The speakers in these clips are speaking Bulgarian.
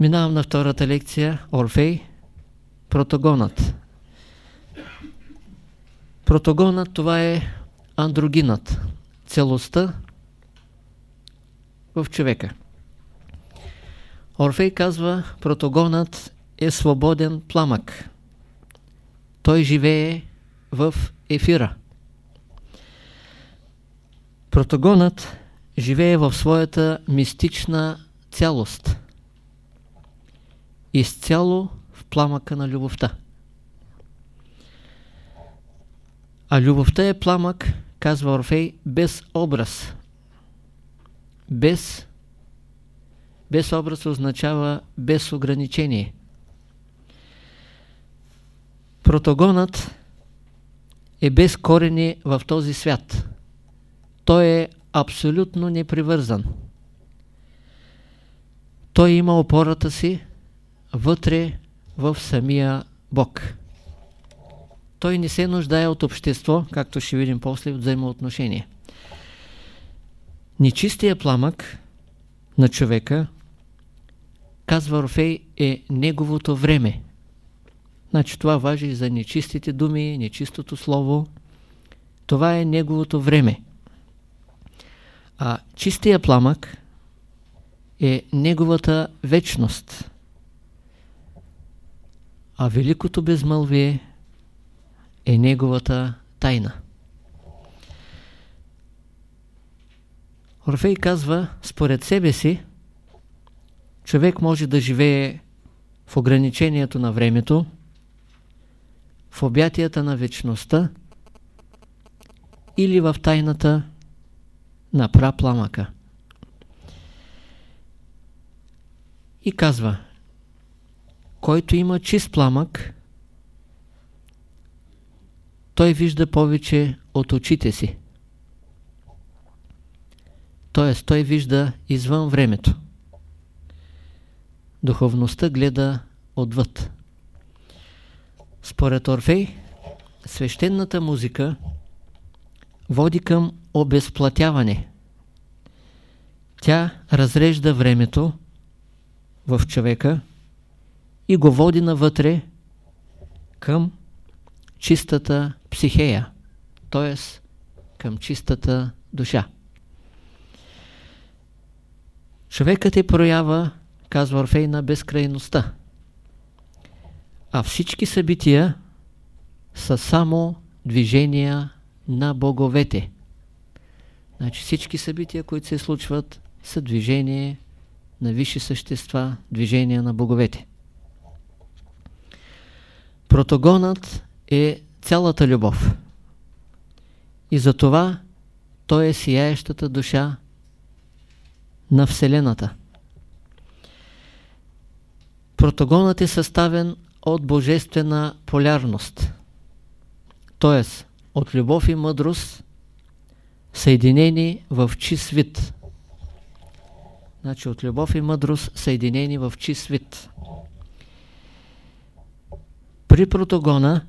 Минавам на втората лекция. Орфей. Протагонът. Протагонът това е андрогинът. Целостта в човека. Орфей казва, протагонът е свободен пламък. Той живее в ефира. Протагонът живее в своята мистична цялост. Изцяло в пламъка на любовта. А любовта е пламък, казва Орфей, без образ. Без, без образ означава без ограничение. Протагонът е без корени в този свят. Той е абсолютно непривързан. Той има опората си вътре в самия Бог. Той не се нуждае от общество, както ще видим после от взаимоотношения. Нечистия пламък на човека, казва Орфей, е неговото време. Значи това важи за нечистите думи, нечистото слово. Това е неговото време. А чистия пламък е неговата вечност. А великото безмълвие е неговата тайна. Орфей казва, според себе си, човек може да живее в ограничението на времето, в обятията на вечността или в тайната на прапламъка. И казва, който има чист пламък, той вижда повече от очите си. Тоест, той вижда извън времето. Духовността гледа отвъд. Според Орфей, свещената музика води към обезплатяване. Тя разрежда времето в човека и го води навътре към чистата психея, т.е. към чистата душа. Човекът е проява, казва Орфей, на безкрайността. А всички събития са само движения на боговете. Значи всички събития, които се случват, са движение на висши същества, движения на боговете. Протагонът е цялата любов. И затова той е сияещата душа на Вселената. Протагонът е съставен от божествена полярност, т.е. от любов и мъдрост, съединени в чист вид. Значи от любов и мъдрост съединени в чист вид. При протагона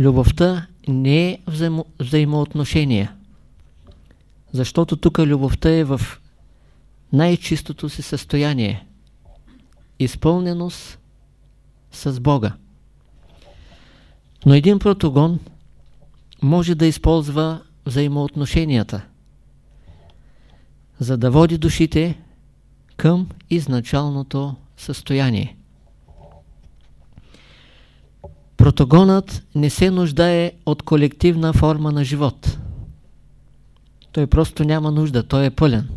любовта не е взаимо, взаимоотношение, защото тук любовта е в най-чистото си състояние. Изпълненост с Бога. Но един протагон може да използва взаимоотношенията, за да води душите към изначалното състояние. Протагонът не се нуждае от колективна форма на живот. Той просто няма нужда, той е пълен.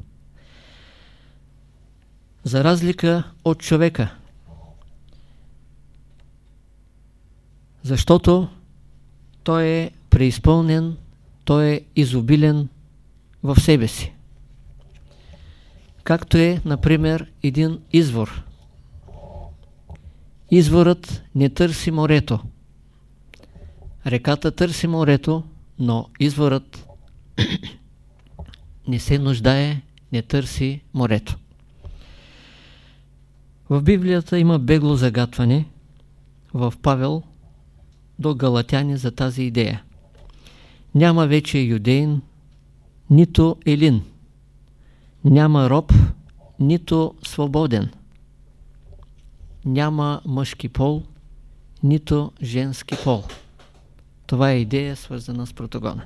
За разлика от човека. Защото той е преизпълнен, той е изобилен в себе си. Както е, например, един извор. Изворът не търси морето. Реката търси морето, но изворът не се нуждае, не търси морето. В Библията има бегло загатване в Павел до Галатяни за тази идея. Няма вече юдейн, нито елин. Няма роб, нито свободен. няма мъжки пол, нито женски пол. Това е идея, свързана с протагона.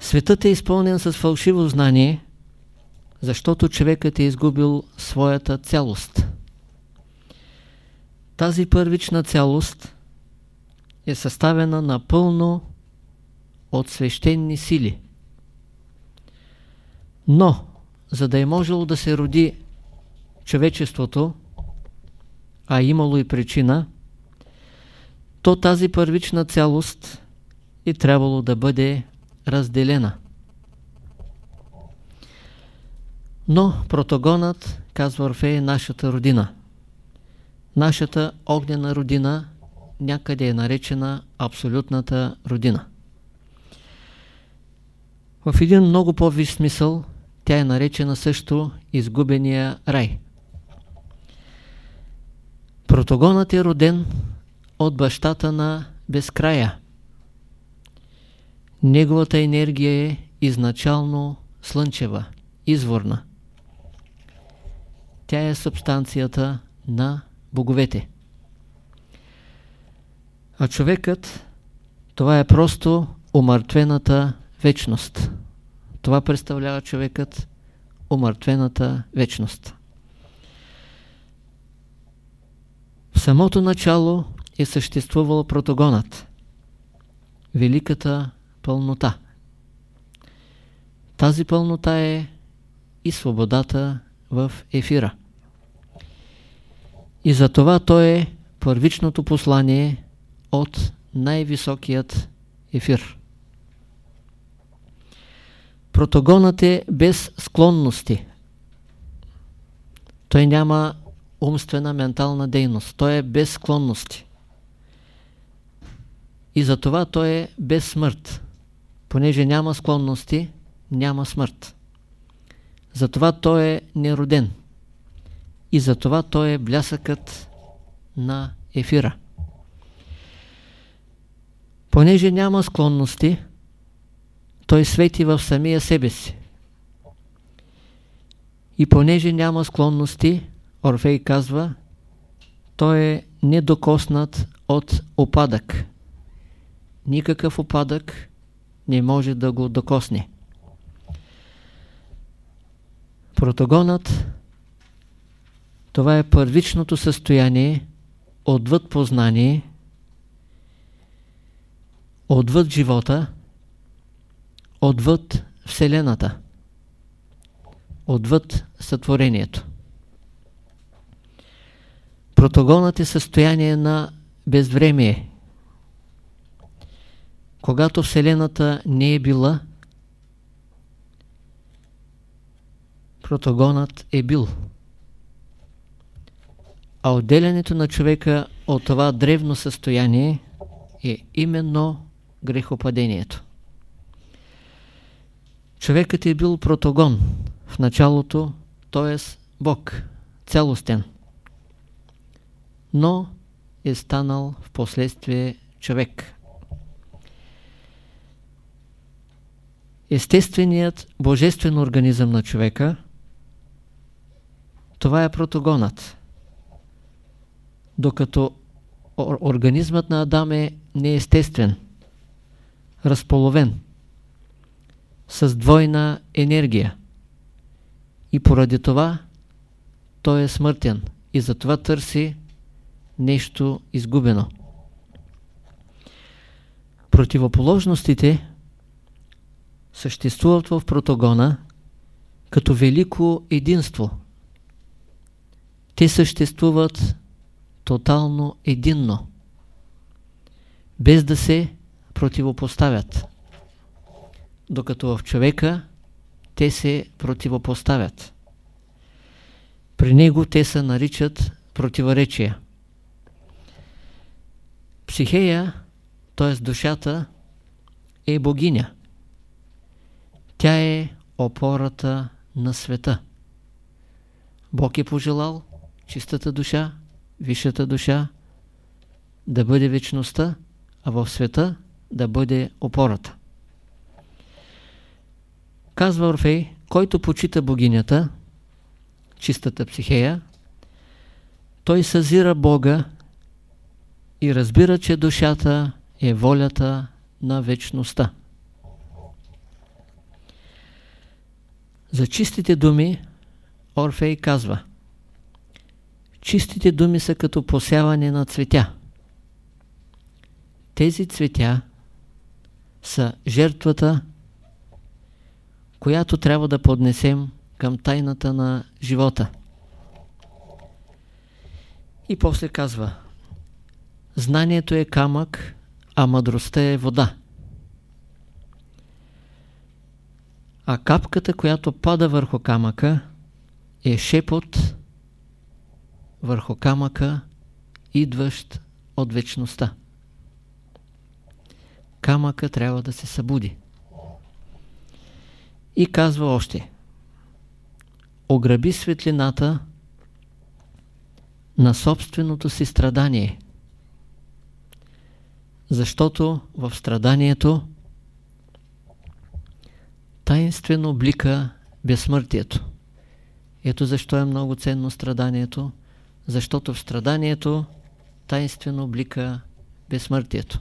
Светът е изпълнен с фалшиво знание, защото човекът е изгубил своята цялост. Тази първична цялост е съставена напълно от свещени сили. Но, за да е можело да се роди човечеството, а имало и причина, то тази първична цялост е трябвало да бъде разделена. Но протагонът, казва Орфей, е нашата родина. Нашата огнена родина някъде е наречена абсолютната родина. В един много по-виш смисъл тя е наречена също изгубения рай. Протагонът е роден от бащата на безкрая. Неговата енергия е изначално слънчева, изворна. Тя е субстанцията на боговете. А човекът, това е просто умъртвената вечност. Това представлява човекът умъртвената вечност. В самото начало е съществувал протагонът, великата пълнота. Тази пълнота е и свободата в ефира. И за това то е първичното послание от най-високият ефир. Протагонът е без склонности. Той няма умствена, ментална дейност. Той е без склонности. И затова той е без смърт. Понеже няма склонности, няма смърт. Затова той е нероден. И затова той е блясъкът на ефира. Понеже няма склонности, той свети в самия себе си. И понеже няма склонности, Орфей казва, той е недокоснат от опадък. Никакъв опадък не може да го докосне. Протагонът това е първичното състояние отвъд познание, отвъд живота, отвъд Вселената, отвъд сътворението. Протагонът е състояние на безвремие. Когато Вселената не е била, протагонът е бил. А отделянето на човека от това древно състояние е именно грехопадението. Човекът е бил протагон в началото, т.е. Бог, цялостен. Но е станал в последствие човек. Естественият божествен организъм на човека това е протагонът. Докато организмът на Адам е неестествен, разполовен, с двойна енергия. И поради това той е смъртен и затова търси нещо изгубено. Противоположностите съществуват в протагона като велико единство. Те съществуват тотално единно, без да се противопоставят докато в човека те се противопоставят. При него те се наричат противоречия. Психея, т.е. душата, е богиня. Тя е опората на света. Бог е пожелал чистата душа, висшата душа да бъде вечността, а в света да бъде опората. Казва Орфей, който почита богинята, чистата психея, той съзира Бога и разбира, че душата е волята на вечността. За чистите думи Орфей казва Чистите думи са като посяване на цветя. Тези цветя са жертвата, която трябва да поднесем към тайната на живота. И после казва Знанието е камък, а мъдростта е вода. А капката, която пада върху камъка, е шепот върху камъка, идващ от вечността. Камъка трябва да се събуди. И казва още Ограби светлината на собственото си страдание, защото в страданието таинствено блика безсмъртието. Ето защо е много ценно страданието, защото в страданието таинствено блика безсмъртието.